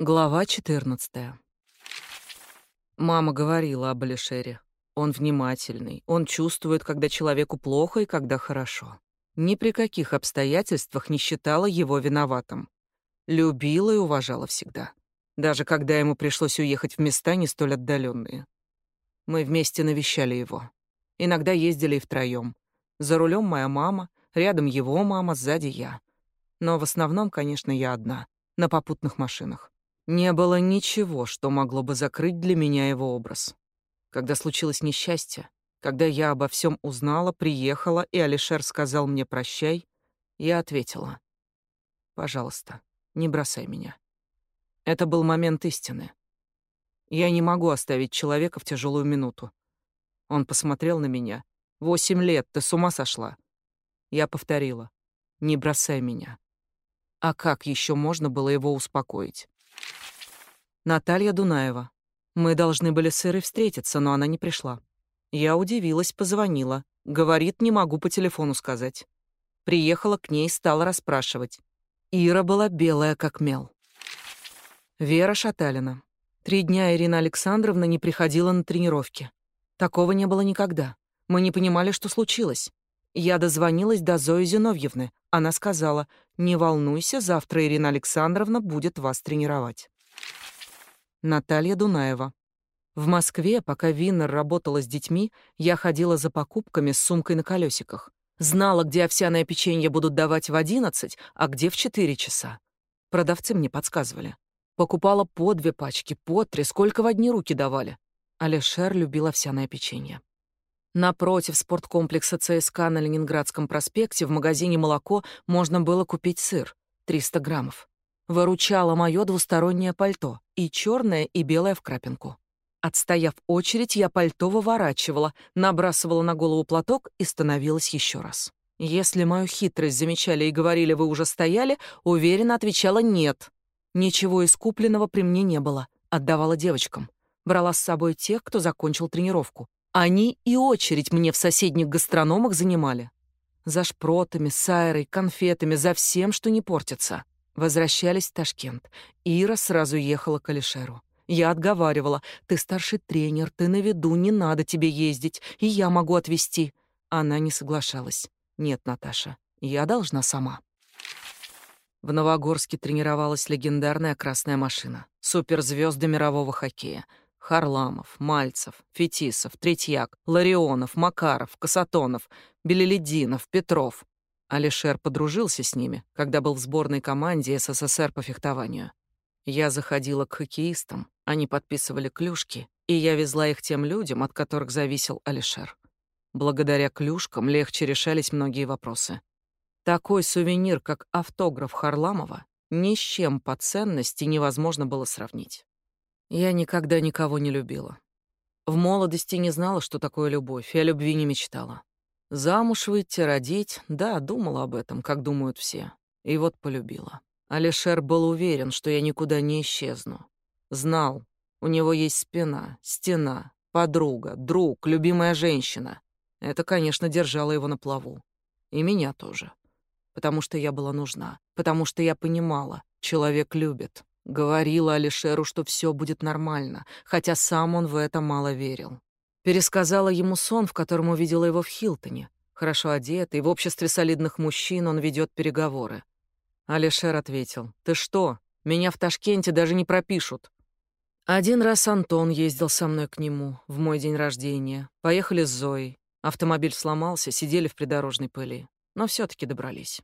Глава 14. Мама говорила об Алишере. Он внимательный, он чувствует, когда человеку плохо и когда хорошо. Ни при каких обстоятельствах не считала его виноватым. Любила и уважала всегда. Даже когда ему пришлось уехать в места не столь отдаленные. Мы вместе навещали его. Иногда ездили и втроем. За рулем моя мама, рядом его мама, сзади я. Но в основном, конечно, я одна, на попутных машинах. Не было ничего, что могло бы закрыть для меня его образ. Когда случилось несчастье, когда я обо всем узнала, приехала, и Алишер сказал мне «прощай», я ответила «Пожалуйста, не бросай меня». Это был момент истины. Я не могу оставить человека в тяжелую минуту. Он посмотрел на меня. «Восемь лет, ты с ума сошла?» Я повторила «Не бросай меня». А как еще можно было его успокоить? Наталья Дунаева. Мы должны были с Ирой встретиться, но она не пришла. Я удивилась, позвонила. Говорит, не могу по телефону сказать. Приехала к ней, стала расспрашивать. Ира была белая, как мел. Вера Шаталина. Три дня Ирина Александровна не приходила на тренировки. Такого не было никогда. Мы не понимали, что случилось. Я дозвонилась до Зои Зиновьевны. Она сказала, не волнуйся, завтра Ирина Александровна будет вас тренировать. Наталья Дунаева. В Москве, пока Виннер работала с детьми, я ходила за покупками с сумкой на колесиках. Знала, где овсяное печенье будут давать в 11, а где в 4 часа. Продавцы мне подсказывали. Покупала по две пачки, по три, сколько в одни руки давали. Алишер любил овсяное печенье. Напротив спорткомплекса ЦСКА на Ленинградском проспекте в магазине «Молоко» можно было купить сыр — 300 граммов выручало мое двустороннее пальто, и черное, и белое в крапинку. Отстояв очередь, я пальто выворачивала, набрасывала на голову платок и становилась еще раз. Если мою хитрость замечали и говорили «вы уже стояли», уверенно отвечала «нет». Ничего из купленного при мне не было, отдавала девочкам. Брала с собой тех, кто закончил тренировку. Они и очередь мне в соседних гастрономах занимали. За шпротами, сайрой, конфетами, за всем, что не портится. Возвращались в Ташкент. Ира сразу ехала к Алишеру. Я отговаривала. «Ты старший тренер, ты на виду, не надо тебе ездить, и я могу отвезти». Она не соглашалась. «Нет, Наташа, я должна сама». В Новогорске тренировалась легендарная красная машина. Суперзвезды мирового хоккея. Харламов, Мальцев, Фетисов, Третьяк, Ларионов, Макаров, Касатонов, Белелединов, Петров. Алишер подружился с ними, когда был в сборной команде СССР по фехтованию. Я заходила к хоккеистам, они подписывали клюшки, и я везла их тем людям, от которых зависел Алишер. Благодаря клюшкам легче решались многие вопросы. Такой сувенир, как автограф Харламова, ни с чем по ценности невозможно было сравнить. Я никогда никого не любила. В молодости не знала, что такое любовь, о любви не мечтала. Замуж выйти, родить, да, думала об этом, как думают все. И вот полюбила. Алишер был уверен, что я никуда не исчезну. Знал, у него есть спина, стена, подруга, друг, любимая женщина. Это, конечно, держало его на плаву. И меня тоже. Потому что я была нужна. Потому что я понимала, человек любит. Говорила Алишеру, что все будет нормально, хотя сам он в это мало верил. Пересказала ему сон, в котором увидела его в Хилтоне. Хорошо одетый, в обществе солидных мужчин он ведет переговоры. Алишер ответил, «Ты что? Меня в Ташкенте даже не пропишут». Один раз Антон ездил со мной к нему в мой день рождения. Поехали с Зоей. Автомобиль сломался, сидели в придорожной пыли. Но все таки добрались.